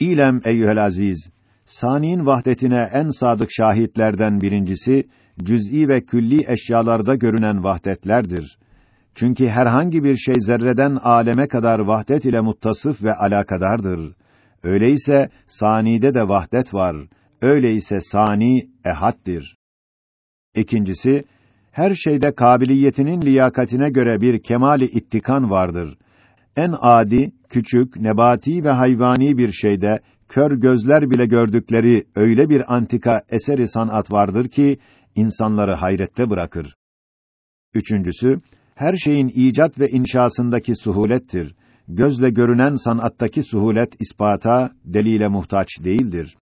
İlem eyyuhel aziz, saniin vahdetine en sadık şahitlerden birincisi, cüz'i ve külli eşyalarda görünen vahdetlerdir. Çünkü herhangi bir şey zerreden aleme kadar vahdet ile muttasıf ve alakadardır. Öyleyse sanide de vahdet var. Öyleyse sani ehaddir. İkincisi, her şeyde kabiliyetinin liyakatine göre bir kemali ittikan vardır. En adi, küçük, nebati ve hayvani bir şeyde kör gözler bile gördükleri öyle bir antika eseri sanat vardır ki insanları hayrette bırakır. Üçüncüsü, her şeyin icat ve inşasındaki suhulettir. Gözle görünen sanattaki suhulet ispata, delile muhtaç değildir.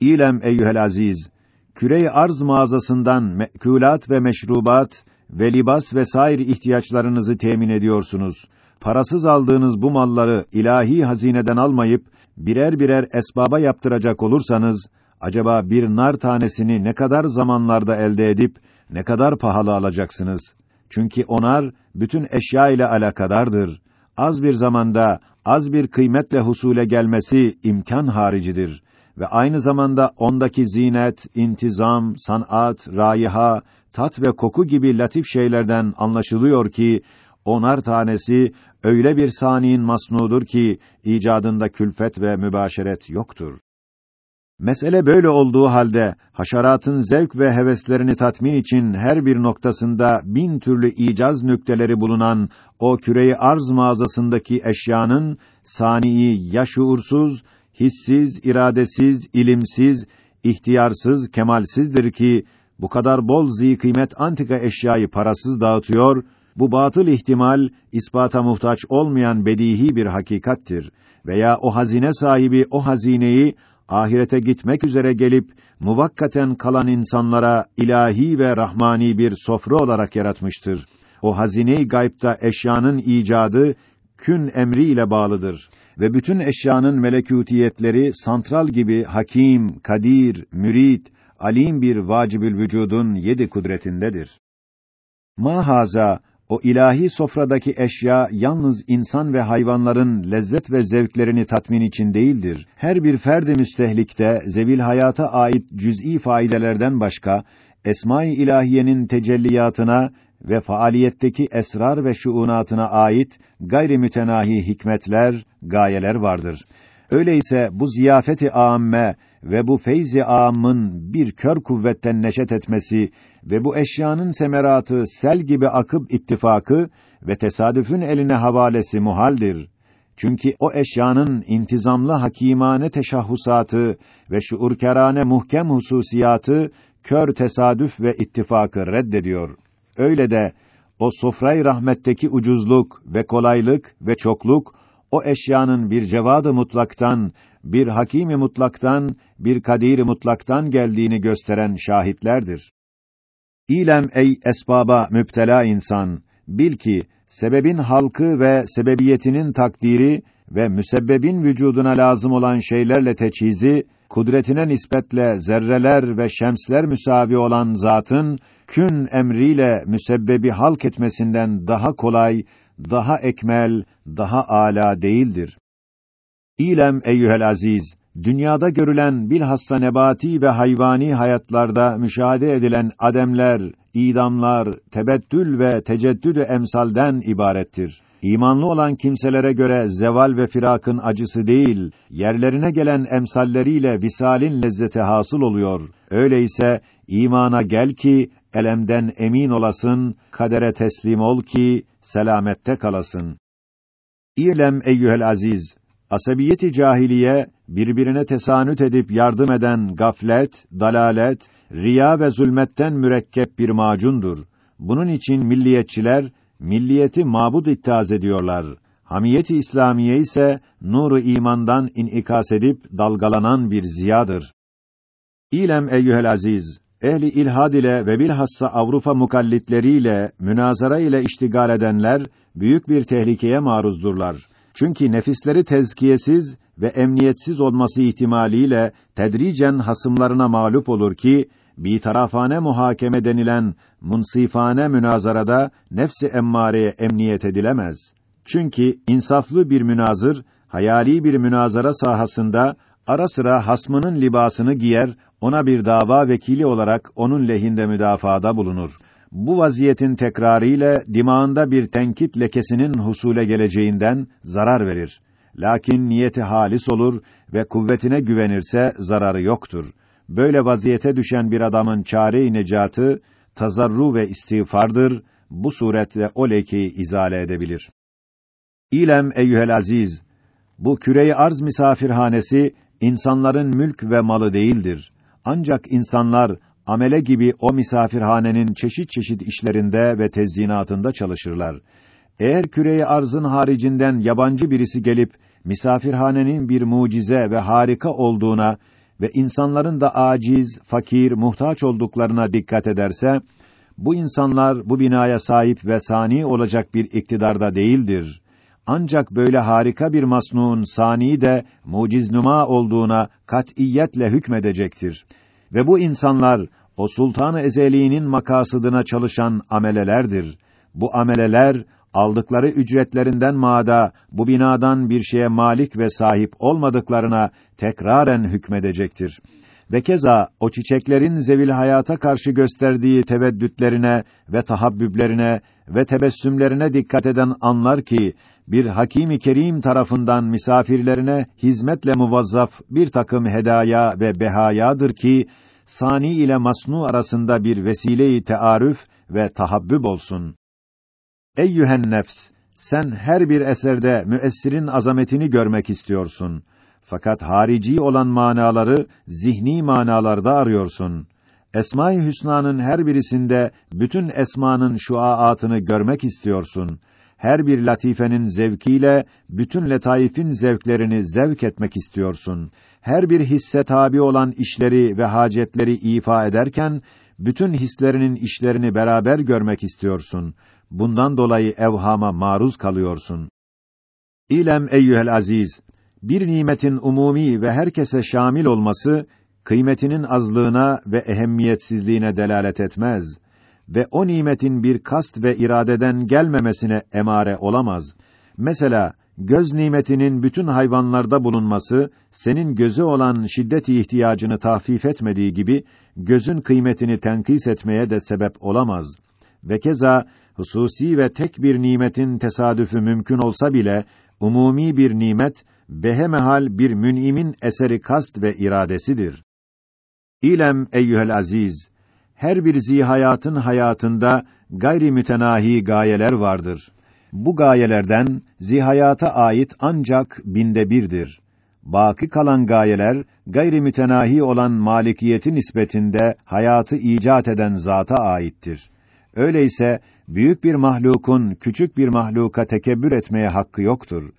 İlem eyyuhel aziz, küre arz mağazasından mekulat ve meşrubat ve libas ve sair ihtiyaçlarınızı temin ediyorsunuz. Parasız aldığınız bu malları ilahi hazineden almayıp birer birer esbaba yaptıracak olursanız acaba bir nar tanesini ne kadar zamanlarda elde edip ne kadar pahalı alacaksınız? Çünkü onar bütün eşya ile alakadardır. Az bir zamanda az bir kıymetle husule gelmesi imkan haricidir ve aynı zamanda ondaki zinet, intizam, sanat, raiha, tat ve koku gibi latif şeylerden anlaşılıyor ki onar tanesi öyle bir saniin masnudur ki icadında külfet ve mübaşeret yoktur. Mesele böyle olduğu halde haşeratın zevk ve heveslerini tatmin için her bir noktasında bin türlü icaz nükteleri bulunan o küreyi arz mağazasındaki eşyanın saniyi ya şuursuz, hissiz, iradesiz, ilimsiz, ihtiyarsız, kemalsizdir ki bu kadar bol zi kıymet antika eşyayı parasız dağıtıyor. Bu batıl ihtimal ispata muhtaç olmayan bedihi bir hakikattir veya o hazine sahibi o hazineyi ahirete gitmek üzere gelip muvakkaten kalan insanlara ilahi ve rahmani bir sofra olarak yaratmıştır. O hazine-i gaybta eşyanın icadı kün emri ile bağlıdır ve bütün eşyanın melekûtiyetleri santral gibi hakim, kadir, mürid, alim bir vacibül vücudun yedi kudretindedir. Mahaza o ilahi sofradaki eşya yalnız insan ve hayvanların lezzet ve zevklerini tatmin için değildir. Her bir ferdi müstehlikte zevil hayata ait cüz'i faidelerden başka esma-i ilahiyenin tecelliyatına ve faaliyetteki esrar ve şuunatına ait gayri mütenahi hikmetler, gayeler vardır. Öyleyse bu ziyafeti âmme ve bu feyzi âmın bir kör kuvvetten neşet etmesi ve bu eşyanın semeratı sel gibi akıp ittifakı ve tesadüfün eline havalesi muhaldir. Çünkü o eşyanın intizamlı hakimane teşahhusatı ve şuurkerane muhkem hususiyatı kör tesadüf ve ittifakı reddediyor. Öyle de o sofray rahmetteki ucuzluk ve kolaylık ve çokluk o eşyanın bir cevadı mutlaktan, bir hakimi mutlaktan, bir kadiri mutlaktan geldiğini gösteren şahitlerdir. İlem ey esbaba müptela insan, bil ki sebebin halkı ve sebebiyetinin takdiri ve müsebbebin vücuduna lazım olan şeylerle teçhizi, kudretine nispetle zerreler ve şemsler müsavi olan zatın kün emriyle müsebbebi halk etmesinden daha kolay, daha ekmel, daha âlâ değildir. İlem eyyuhel aziz, dünyada görülen bilhassa nebati ve hayvani hayatlarda müşahede edilen ademler, idamlar, tebettül ve teceddüdü emsalden ibarettir. İmanlı olan kimselere göre zeval ve firakın acısı değil, yerlerine gelen emsalleriyle visalin lezzeti hasıl oluyor. Öyleyse imana gel ki elemden emin olasın, kadere teslim ol ki selamette kalasın. İlem eyyuhel aziz, asabiyeti cahiliye birbirine tesanüt edip yardım eden gaflet, dalalet, riya ve zulmetten mürekkep bir macundur. Bunun için milliyetçiler milliyeti mabud ittihaz ediyorlar. Hamiyeti İslamiye ise nuru imandan inikas edip dalgalanan bir ziyadır. İlem eyyuhel aziz, ehli ilhad ile ve bilhassa Avrupa mukallitleriyle münazara ile iştigal edenler büyük bir tehlikeye maruzdurlar. Çünkü nefisleri tezkiyesiz ve emniyetsiz olması ihtimaliyle tedricen hasımlarına mağlup olur ki bir tarafane muhakeme denilen munsifane münazarada nefsi emmareye emniyet edilemez. Çünkü insaflı bir münazır hayali bir münazara sahasında ara sıra hasmının libasını giyer, ona bir dava vekili olarak onun lehinde müdafaada bulunur. Bu vaziyetin tekrarı ile dimağında bir tenkit lekesinin husule geleceğinden zarar verir. Lakin niyeti halis olur ve kuvvetine güvenirse zararı yoktur. Böyle vaziyete düşen bir adamın çare-i necatı tazarru ve istiğfardır. Bu suretle o lekeyi izale edebilir. İlem eyyuhel aziz, bu küreyi arz misafirhanesi insanların mülk ve malı değildir. Ancak insanlar amele gibi o misafirhanenin çeşit çeşit işlerinde ve tezyinatında çalışırlar. Eğer küreyi arzın haricinden yabancı birisi gelip misafirhanenin bir mucize ve harika olduğuna ve insanların da aciz, fakir, muhtaç olduklarına dikkat ederse, bu insanlar bu binaya sahip ve sani olacak bir iktidarda değildir. Ancak böyle harika bir masnuun sani de muciznuma olduğuna katiyetle hükmedecektir. Ve bu insanlar o sultan-ı ezeliğinin makasıdına çalışan amelelerdir. Bu ameleler aldıkları ücretlerinden maada bu binadan bir şeye malik ve sahip olmadıklarına tekraren hükmedecektir. Ve keza o çiçeklerin zevil hayata karşı gösterdiği teveddütlerine ve tahabbüblerine ve tebessümlerine dikkat eden anlar ki bir hakîm-i kerim tarafından misafirlerine hizmetle muvazzaf bir takım hedaya ve behayadır ki sani ile masnu arasında bir vesile-i tearüf ve tahabbüb olsun. Eyyühen nefs, sen her bir eserde müessirin azametini görmek istiyorsun. Fakat harici olan manaları zihni manalarda arıyorsun. Esma-i Hüsna'nın her birisinde bütün esmanın şuaatını görmek istiyorsun. Her bir latifenin zevkiyle bütün letaifin zevklerini zevk etmek istiyorsun. Her bir hisse tabi olan işleri ve hacetleri ifa ederken bütün hislerinin işlerini beraber görmek istiyorsun. Bundan dolayı evhama maruz kalıyorsun. İlem eyyuhel aziz, bir nimetin umumi ve herkese şamil olması kıymetinin azlığına ve ehemmiyetsizliğine delalet etmez ve o nimetin bir kast ve iradeden gelmemesine emare olamaz. Mesela göz nimetinin bütün hayvanlarda bulunması senin gözü olan şiddet ihtiyacını tahfif etmediği gibi gözün kıymetini tenkis etmeye de sebep olamaz. Ve keza hususi ve tek bir nimetin tesadüfü mümkün olsa bile umumi bir nimet behemehal bir mün'imin eseri kast ve iradesidir. İlem eyyuhel aziz, her bir zihayatın hayatında gayri mütenahi gayeler vardır. Bu gayelerden zihayata ait ancak binde birdir. Baki kalan gayeler gayri mütenahi olan malikiyeti nispetinde hayatı icat eden zata aittir. Öyleyse büyük bir mahlukun küçük bir mahluka tekebbür etmeye hakkı yoktur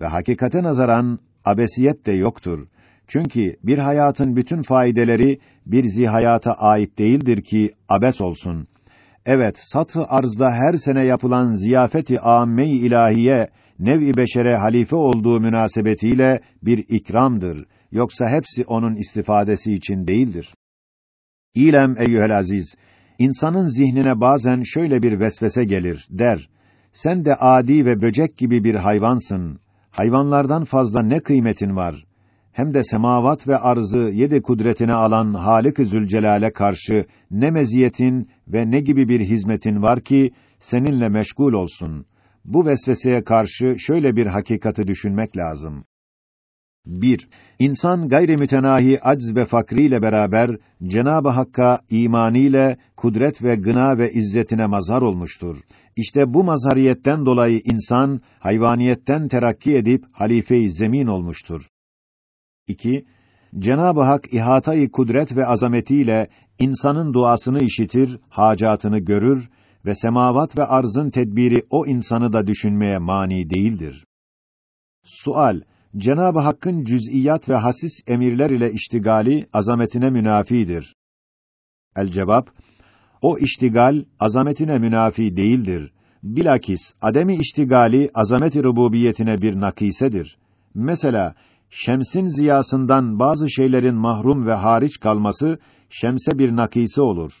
ve hakikate nazaran abesiyet de yoktur. Çünkü bir hayatın bütün faydeleri bir zihayata ait değildir ki abes olsun. Evet, satı arzda her sene yapılan ziyafeti âmme-i ilahiye nev-i beşere halife olduğu münasebetiyle bir ikramdır. Yoksa hepsi onun istifadesi için değildir. İlem eyyuhel aziz, insanın zihnine bazen şöyle bir vesvese gelir, der. Sen de adi ve böcek gibi bir hayvansın. Hayvanlardan fazla ne kıymetin var? Hem de semavat ve arzı yedi kudretine alan Halik-i Zülcelal'e karşı ne meziyetin ve ne gibi bir hizmetin var ki seninle meşgul olsun. Bu vesveseye karşı şöyle bir hakikati düşünmek lazım. 1. İnsan gayri mütenahi acz ve fakriyle beraber Cenab-ı Hakk'a imaniyle kudret ve gına ve izzetine mazhar olmuştur. İşte bu mazhariyetten dolayı insan hayvaniyetten terakki edip halife-i zemin olmuştur. 2. Cenab-ı Hak ihatayı kudret ve azametiyle insanın duasını işitir, hacatını görür ve semavat ve arzın tedbiri o insanı da düşünmeye mani değildir. Sual: Cenab-ı Hakk'ın cüz'iyat ve hasis emirler ile iştigali azametine münafidir. El cevap: O iştigal azametine münafi değildir. Bilakis ademi iştigali azamet-i rububiyetine bir nakisedir. Mesela şemsin ziyasından bazı şeylerin mahrum ve hariç kalması şemse bir nakisi olur.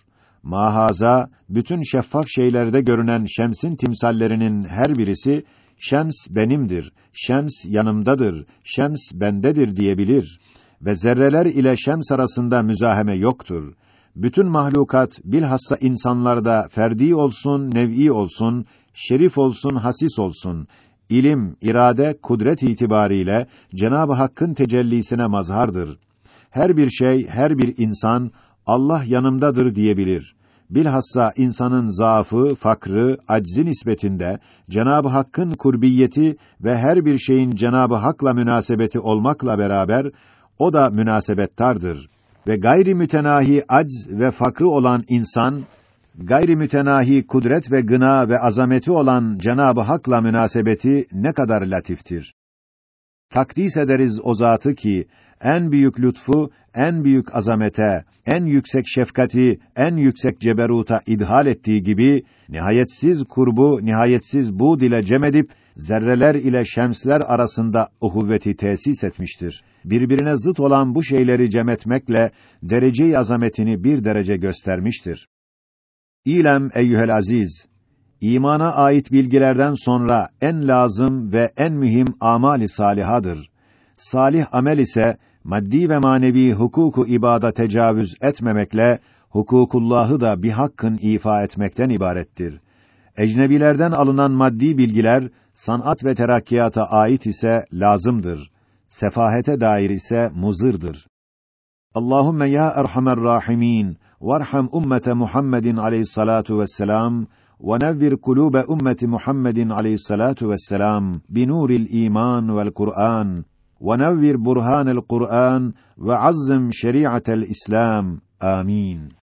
Mahaza bütün şeffaf şeylerde görünen şemsin timsallerinin her birisi şems benimdir. şems yanımdadır, şems bendedir diyebilir ve zerreler ile şems arasında müzaheme yoktur. Bütün mahlukat bilhassa insanlarda ferdi olsun, nev'i olsun, şerif olsun, hasis olsun, ilim, irade, kudret itibariyle Cenab-ı Hakk'ın tecellisine mazhardır. Her bir şey, her bir insan Allah yanımdadır diyebilir. Bilhassa insanın zaafı, fakrı, aczi nispetinde Cenab-ı Hakk'ın kurbiyeti ve her bir şeyin Cenab-ı Hak'la münasebeti olmakla beraber o da münasebettardır ve gayri mütenahi acz ve fakrı olan insan gayri mütenahi kudret ve gına ve azameti olan Cenab-ı Hak'la münasebeti ne kadar latiftir. Takdis ederiz o zatı ki en büyük lütfu, en büyük azamete, en yüksek şefkati, en yüksek ceberuta idhal ettiği gibi nihayetsiz kurbu, nihayetsiz bu dile cem edip zerreler ile şemsler arasında uhuvveti tesis etmiştir. Birbirine zıt olan bu şeyleri cem etmekle derece azametini bir derece göstermiştir. İlem eyyuhel aziz, imana ait bilgilerden sonra en lazım ve en mühim amali salihadır. Salih amel ise maddi ve manevi hukuku ibada tecavüz etmemekle hukukullahı da bir hakkın ifa etmekten ibarettir. Ecnebilerden alınan maddi bilgiler sanat ve terakkiyata ait ise lazımdır. Sefahete dair ise muzırdır. Allahumme ya erhamer rahimin varham ummete Muhammedin aleyhissalatu vesselam ونذر قلوب أمة محمد عليه الصلاة والسلام بنور الإيمان والقرآن. ونذر برهان القرآن وعظم شريعة الإسلام. آمين.